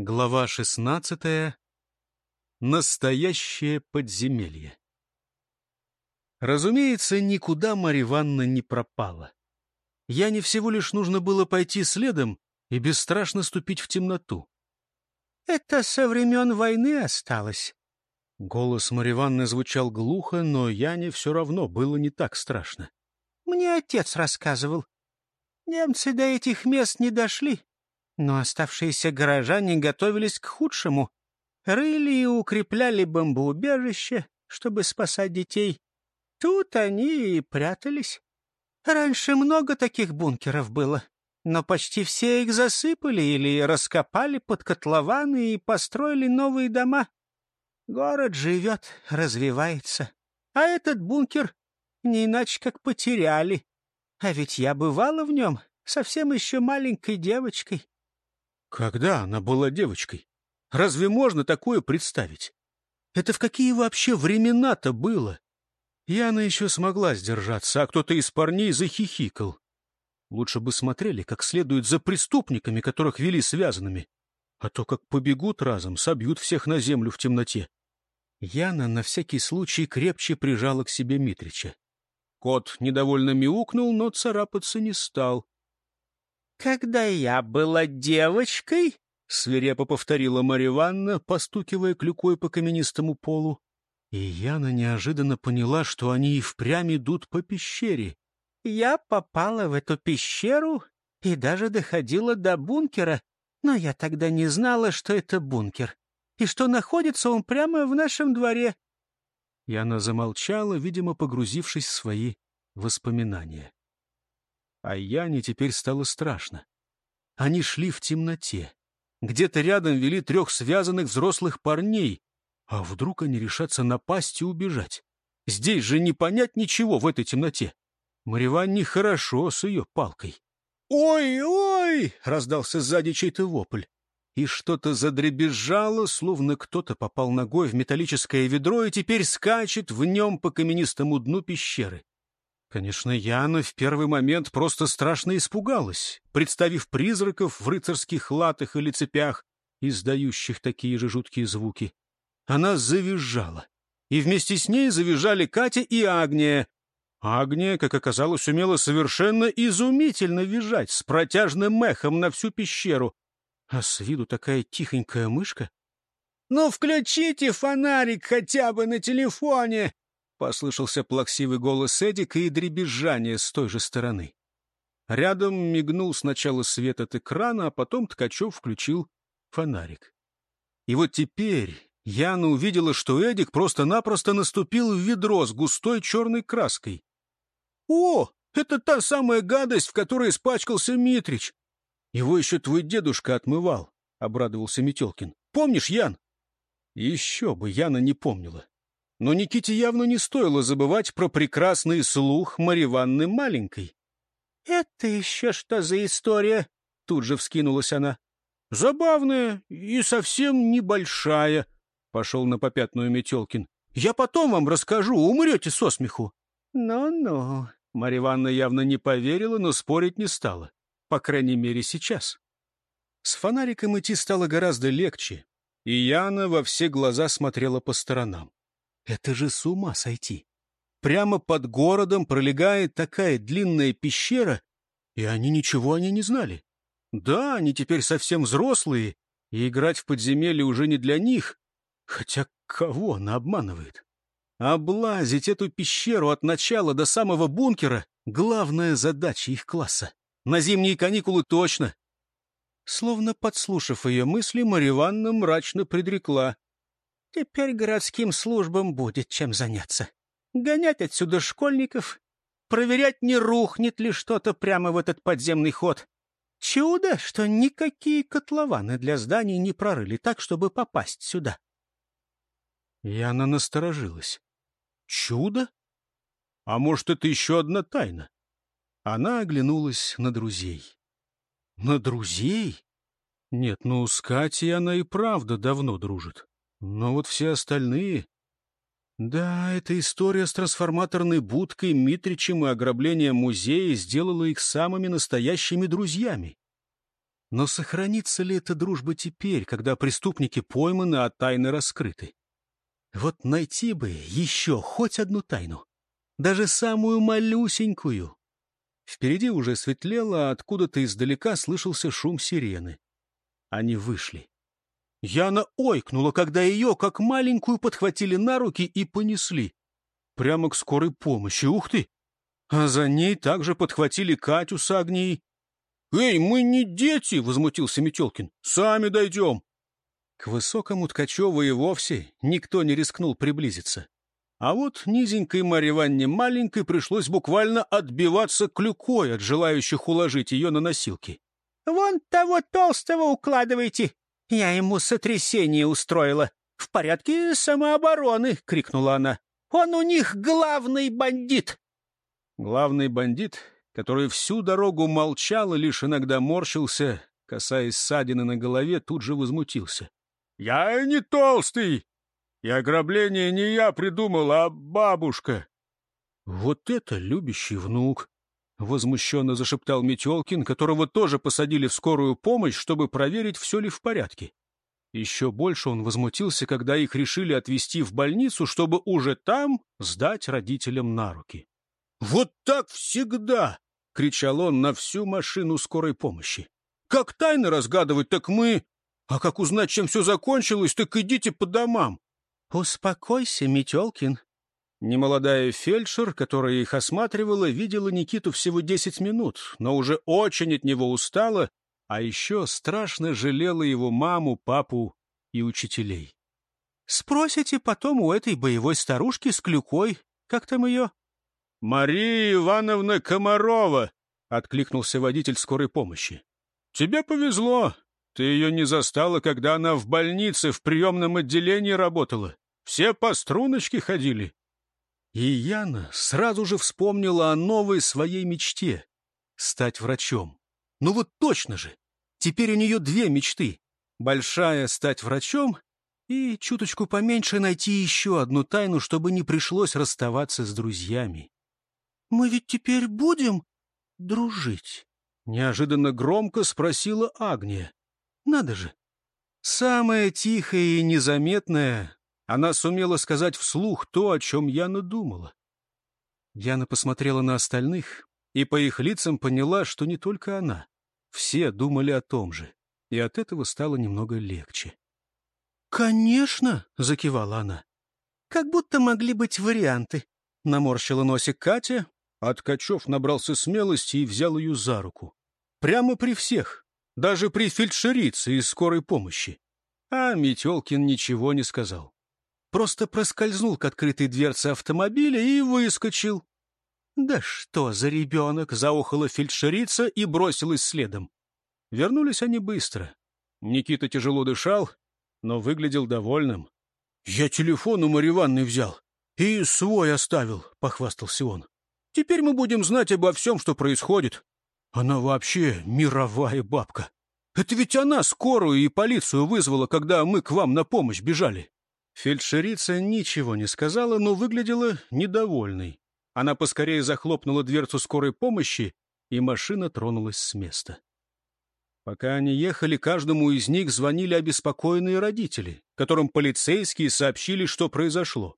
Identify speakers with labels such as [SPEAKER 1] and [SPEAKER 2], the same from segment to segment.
[SPEAKER 1] Глава шестнадцатая. Настоящее подземелье. Разумеется, никуда Марья Ивановна не пропала. Яне всего лишь нужно было пойти следом и бесстрашно ступить в темноту.
[SPEAKER 2] — Это со времен войны осталось.
[SPEAKER 1] Голос Марьи Ивановны звучал глухо, но Яне все равно было не так страшно.
[SPEAKER 2] — Мне отец рассказывал. Немцы до этих мест не дошли, но оставшиеся горожане готовились к худшему. Рыли и укрепляли бомбоубежище, чтобы спасать детей. Тут они и прятались. Раньше много таких бункеров было, но почти все их засыпали или раскопали под котлованы и построили новые дома. Город живет, развивается, а этот бункер не иначе как потеряли. А ведь я бывала в нем совсем еще маленькой девочкой.
[SPEAKER 1] Когда она была девочкой? Разве можно такое представить? Это в какие вообще времена-то было? Яна еще смогла сдержаться, а кто-то из парней захихикал. Лучше бы смотрели как следует за преступниками, которых вели связанными. А то как побегут разом, собьют всех на землю в темноте. Яна на всякий случай крепче прижала к себе Митрича. Кот недовольно мяукнул, но царапаться не стал.
[SPEAKER 2] «Когда я была девочкой», — свирепо повторила Марья Ивановна, постукивая клюкой по каменистому полу, и Яна неожиданно поняла, что они и впрямь идут по пещере. «Я попала в эту пещеру и даже доходила до бункера, но я тогда не знала, что это бункер, и что находится он прямо в нашем дворе».
[SPEAKER 1] Яна замолчала, видимо, погрузившись в свои воспоминания. А Яне теперь стало страшно. Они шли в темноте. Где-то рядом вели трех связанных взрослых парней. А вдруг они решатся напасть и убежать? Здесь же не понять ничего в этой темноте. Мариван нехорошо с ее палкой. «Ой-ой!» — раздался сзади чей-то вопль. И что-то задребезжало, словно кто-то попал ногой в металлическое ведро и теперь скачет в нем по каменистому дну пещеры. Конечно, Яна в первый момент просто страшно испугалась, представив призраков в рыцарских латах или цепях, издающих такие же жуткие звуки. Она завизжала, и вместе с ней завизжали Катя и Агния. Агния, как оказалось, умела совершенно изумительно визжать, с протяжным мехом на всю пещеру. А с виду такая тихонькая мышка. «Ну, включите фонарик хотя бы на телефоне!» Послышался плаксивый голос Эдика и дребезжание с той же стороны. Рядом мигнул сначала свет от экрана, а потом Ткачев включил фонарик. И вот теперь Яна увидела, что Эдик просто-напросто наступил в ведро с густой черной краской. «О, это та самая гадость, в которой испачкался Митрич! Его еще твой дедушка отмывал», — обрадовался Метелкин. «Помнишь, Ян?» Еще бы Яна не помнила. Но Никите явно не стоило забывать про прекрасный слух Мариванны маленькой.
[SPEAKER 2] — Это еще что за история? — тут же вскинулась она.
[SPEAKER 1] — Забавная и совсем небольшая, — пошел на попятную Метелкин. — Я потом вам расскажу, умрете со смеху.
[SPEAKER 2] Ну — Ну-ну.
[SPEAKER 1] Марья Ивановна явно не поверила, но спорить не стала. По крайней мере, сейчас. С фонариком идти стало гораздо легче, и Яна во все глаза смотрела по сторонам. Это же с ума сойти. Прямо под городом пролегает такая длинная пещера, и они ничего о ней не знали. Да, они теперь совсем взрослые, и играть в подземелье уже не для них. Хотя кого она обманывает? Облазить эту пещеру от начала до самого бункера — главная задача их класса. На зимние каникулы точно. Словно подслушав ее мысли, Марья Ивановна мрачно предрекла.
[SPEAKER 2] Теперь городским службам будет чем заняться. Гонять отсюда школьников, проверять, не рухнет ли что-то прямо в этот подземный ход. Чудо, что никакие котлованы для зданий не прорыли так, чтобы попасть сюда.
[SPEAKER 1] И она насторожилась. Чудо? А может, это еще одна тайна? Она оглянулась на друзей. На друзей? Нет, ну, с Катей она и правда давно дружит. Но вот все остальные... Да, эта история с трансформаторной будкой, Митричем и ограблением музея сделала их самыми настоящими друзьями. Но сохранится ли эта дружба теперь, когда преступники пойманы, а тайны раскрыты? Вот найти бы еще хоть одну тайну, даже самую малюсенькую. Впереди уже светлело, а откуда-то издалека слышался шум сирены. Они вышли. Яна ойкнула, когда ее, как маленькую, подхватили на руки и понесли. Прямо к скорой помощи. Ух ты! А за ней также подхватили Катю с Агнией. «Эй, мы не дети!» — возмутился Метелкин. «Сами дойдем!» К высокому Ткачеву и вовсе никто не рискнул приблизиться. А вот низенькой Марье Ивановне маленькой пришлось буквально отбиваться клюкой от желающих уложить ее на носилки.
[SPEAKER 2] «Вон того толстого укладывайте! Я ему сотрясение устроила. В порядке самообороны!» — крикнула она. «Он у них главный бандит!»
[SPEAKER 1] Главный бандит, который всю дорогу молчал и лишь иногда морщился, касаясь ссадины на голове, тут же возмутился. «Я не толстый! И ограбление не я придумал, а бабушка!» «Вот это любящий внук!» — возмущенно зашептал Метелкин, которого тоже посадили в скорую помощь, чтобы проверить, все ли в порядке. Еще больше он возмутился, когда их решили отвезти в больницу, чтобы уже там сдать родителям на руки. «Вот так всегда!» — кричал он на всю машину скорой помощи. «Как тайны разгадывать, так мы... А как узнать, чем все закончилось, так идите по домам!»
[SPEAKER 2] «Успокойся, Метелкин!»
[SPEAKER 1] Немолодая фельдшер, которая их осматривала, видела Никиту всего десять минут, но уже очень от него устала, а еще страшно жалела его маму, папу и учителей.
[SPEAKER 2] «Спросите потом у этой боевой старушки с клюкой, как там ее?»
[SPEAKER 1] «Мария Ивановна Комарова!» — откликнулся водитель скорой помощи. «Тебе повезло. Ты ее не застала, когда она в больнице в приемном отделении работала. Все по струночке ходили». И Яна сразу же вспомнила о новой своей мечте — стать врачом. Ну вот точно же! Теперь у нее две мечты. Большая — стать врачом и чуточку поменьше найти еще одну тайну, чтобы не пришлось расставаться с друзьями.
[SPEAKER 2] «Мы ведь теперь будем дружить?»
[SPEAKER 1] Неожиданно громко спросила Агния. «Надо же! Самое тихое и незаметное она сумела сказать вслух то, о чем Яна думала. Яна посмотрела на остальных и по их лицам поняла, что не только она. Все думали о том же, и от этого стало немного легче.
[SPEAKER 2] «Конечно!» — закивала она. «Как будто могли быть варианты», — наморщила носик Катя,
[SPEAKER 1] а Ткачев набрался смелости и взял ее за руку. Прямо при всех, даже при фельдшерице из скорой помощи. А Метелкин ничего не сказал. Просто проскользнул к открытой дверце автомобиля и выскочил. «Да что за ребенок!» — заохала фельдшерица и бросилась следом. Вернулись они быстро. Никита тяжело дышал, но выглядел довольным. «Я телефон у Марьи Ивановны взял и свой оставил», — похвастался он. Теперь мы будем знать обо всем, что происходит. Она вообще мировая бабка. Это ведь она скорую и полицию вызвала, когда мы к вам на помощь бежали. Фельдшерица ничего не сказала, но выглядела недовольной. Она поскорее захлопнула дверцу скорой помощи, и машина тронулась с места. Пока они ехали, каждому из них звонили обеспокоенные родители, которым полицейские сообщили, что произошло.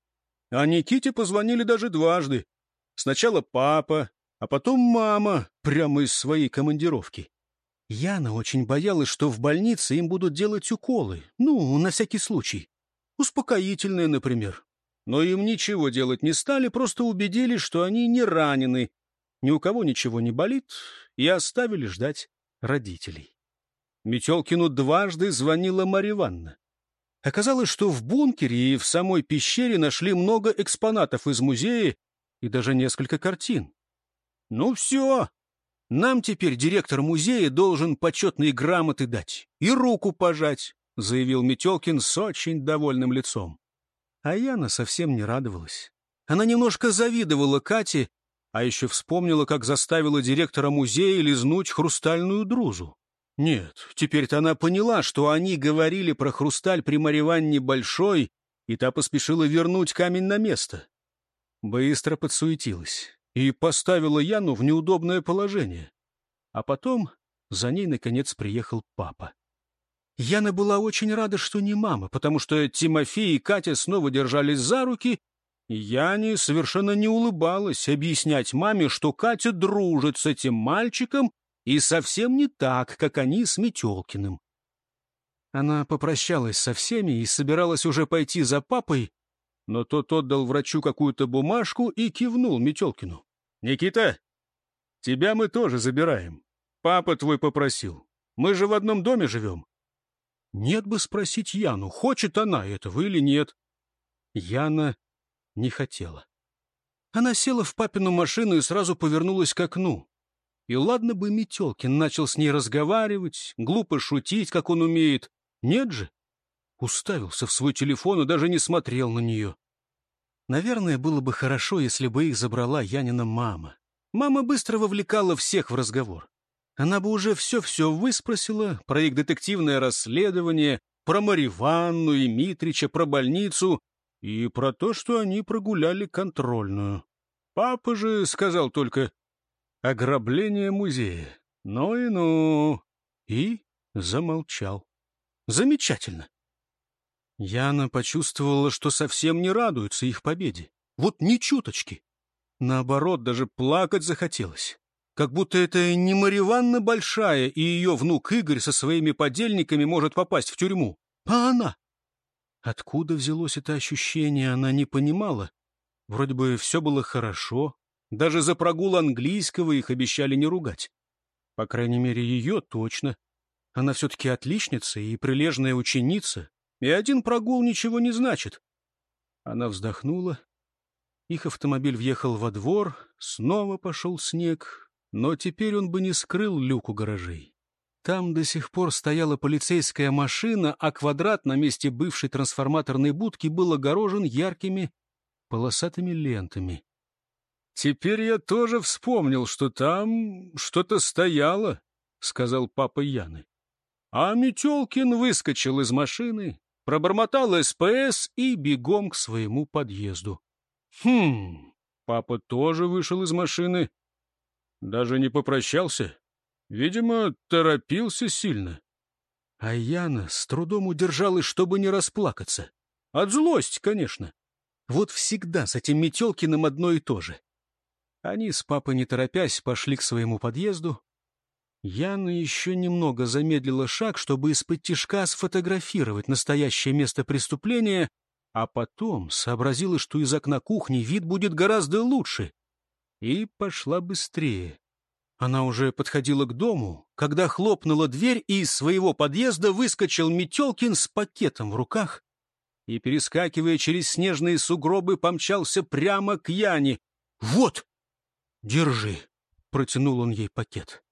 [SPEAKER 1] А Никите позвонили даже дважды, Сначала папа, а потом мама, прямо из своей командировки. Яна очень боялась, что в больнице им будут делать уколы, ну, на всякий случай. Успокоительные, например. Но им ничего делать не стали, просто убедились, что они не ранены, ни у кого ничего не болит, и оставили ждать родителей. Метелкину дважды звонила Марья Ивановна. Оказалось, что в бункере и в самой пещере нашли много экспонатов из музея и даже несколько картин. «Ну все, нам теперь директор музея должен почетные грамоты дать и руку пожать», — заявил Метелкин с очень довольным лицом. А Яна совсем не радовалась. Она немножко завидовала Кате, а еще вспомнила, как заставила директора музея лизнуть хрустальную друзу. Нет, теперь-то она поняла, что они говорили про хрусталь при Мариванне Большой, и та поспешила вернуть камень на место быстро подсуетилась и поставила Яну в неудобное положение. А потом За ней, наконец, приехал папа. Яна была очень рада, что не мама, потому что Тимофей и Катя снова держались за руки, Яне совершенно не улыбалась объяснять маме, что Катя дружит с этим мальчиком и совсем не так, как они с Метелкиным. Она попрощалась со всеми и собиралась уже пойти за папой, но тот отдал врачу какую-то бумажку и кивнул Метелкину. — Никита, тебя мы тоже забираем. Папа твой попросил. Мы же в одном доме живем. Нет бы спросить Яну, хочет она этого или нет. Яна не хотела. Она села в папину машину и сразу повернулась к окну. И ладно бы Метелкин начал с ней разговаривать, глупо шутить, как он умеет. Нет же. Уставился в свой телефон и даже не смотрел на нее. Наверное, было бы хорошо, если бы их забрала Янина мама. Мама быстро вовлекала всех в разговор. Она бы уже все-все выспросила про их детективное расследование, про Мариванну и Митрича, про больницу и про то, что они прогуляли контрольную. Папа же сказал только ограбление музея. Ну и ну. И замолчал. Замечательно. Яна почувствовала, что совсем не радуется их победе. Вот ни чуточки. Наоборот, даже плакать захотелось. Как будто это не Мариванна Большая, и ее внук Игорь со своими подельниками может попасть в тюрьму, а она. Откуда взялось это ощущение, она не понимала. Вроде бы все было хорошо, даже за прогул английского их обещали не ругать. По крайней мере, ее точно. Она все-таки отличница и прилежная ученица, и один прогул ничего не значит. Она вздохнула. Их автомобиль въехал во двор, снова пошел снег, но теперь он бы не скрыл люку гаражей. Там до сих пор стояла полицейская машина, а квадрат на месте бывшей трансформаторной будки был огорожен яркими полосатыми лентами. «Теперь я тоже вспомнил, что там что-то стояло», — сказал папа Яны. А Метелкин выскочил из машины, пробормотал СПС и бегом к своему подъезду. «Хм...» Папа тоже вышел из машины. Даже не попрощался. Видимо, торопился сильно. А Яна с трудом удержалась, чтобы не расплакаться. От злости, конечно. Вот всегда с этим Метелкиным одно и то же. Они с папой, не торопясь, пошли к своему подъезду. Яна еще немного замедлила шаг, чтобы из-под тишка сфотографировать настоящее место преступления, а потом сообразила, что из окна кухни вид будет гораздо лучше, и пошла быстрее. Она уже подходила к дому, когда хлопнула дверь, и из своего подъезда выскочил Метелкин с пакетом в руках и, перескакивая через снежные сугробы, помчался прямо к Яне. «Вот!» «Держи!» — протянул он ей пакет.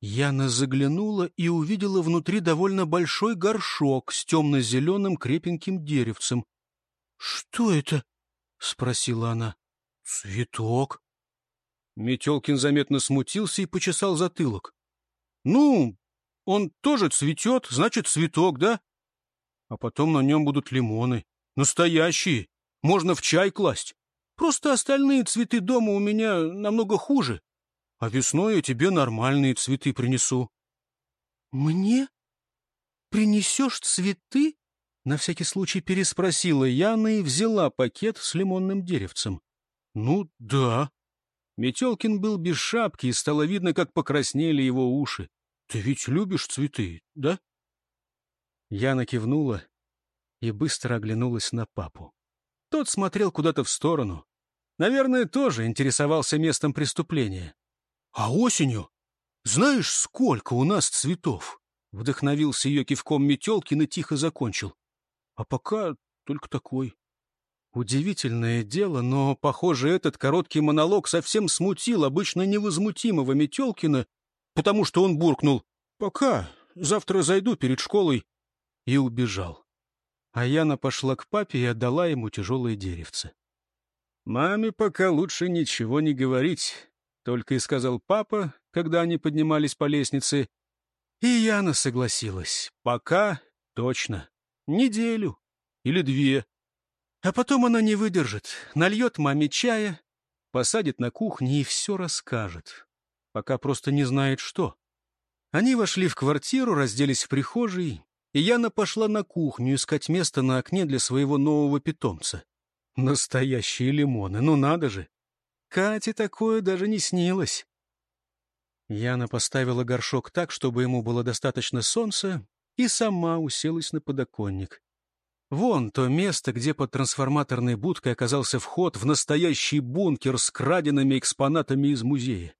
[SPEAKER 1] Яна заглянула и увидела внутри довольно большой горшок с темно-зеленым крепеньким деревцем. — Что это? — спросила она. — Цветок. Метелкин заметно смутился и почесал затылок. — Ну, он тоже цветет, значит, цветок, да? А потом на нем будут лимоны. Настоящие. Можно в чай класть. Просто остальные цветы дома у меня намного хуже. А весной я тебе нормальные цветы принесу. — Мне? Принесешь цветы? — на всякий случай переспросила Яна и взяла пакет с лимонным деревцем. — Ну, да. Метелкин был без шапки, и стало видно, как покраснели его уши. — Ты ведь любишь цветы, да? Яна кивнула и быстро оглянулась на папу. Тот смотрел куда-то в сторону. Наверное, тоже интересовался местом преступления. А осенью знаешь, сколько у нас цветов? Вдохновился ее кивком Метелкин и тихо закончил. А пока только такой. Удивительное дело, но, похоже, этот короткий монолог совсем смутил обычно невозмутимого Метелкина, потому что он буркнул «Пока, завтра зайду перед школой» и убежал. А Яна пошла к папе и отдала ему тяжелое деревце. «Маме пока лучше ничего не говорить», — только и сказал папа, когда они поднимались по лестнице. И Яна согласилась. Пока точно. Неделю или две. А потом она не выдержит, нальет маме чая, посадит на кухне и все расскажет. Пока просто не знает, что. Они вошли в квартиру, разделись в прихожей, и Яна пошла на кухню искать место на окне для своего нового питомца. Настоящие лимоны, ну надо же! Кате такое даже не снилось. Яна поставила горшок так, чтобы ему было достаточно солнца, и сама уселась на подоконник. Вон то место, где под трансформаторной будкой оказался вход в настоящий бункер с краденными экспонатами из музея.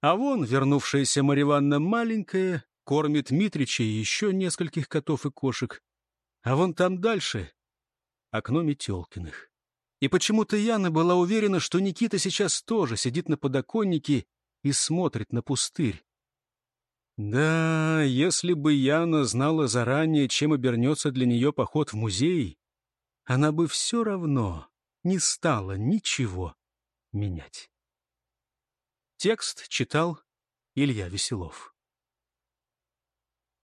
[SPEAKER 1] А вон вернувшаяся Мариванна маленькая кормит Митрича и еще нескольких котов и кошек. А вон там дальше — окно Метелкиных. И почему-то Яна была уверена, что Никита сейчас тоже сидит на подоконнике и смотрит на пустырь. Да, если бы Яна знала заранее, чем обернется для нее поход в музей, она бы все равно не стала ничего менять. Текст читал Илья Веселов.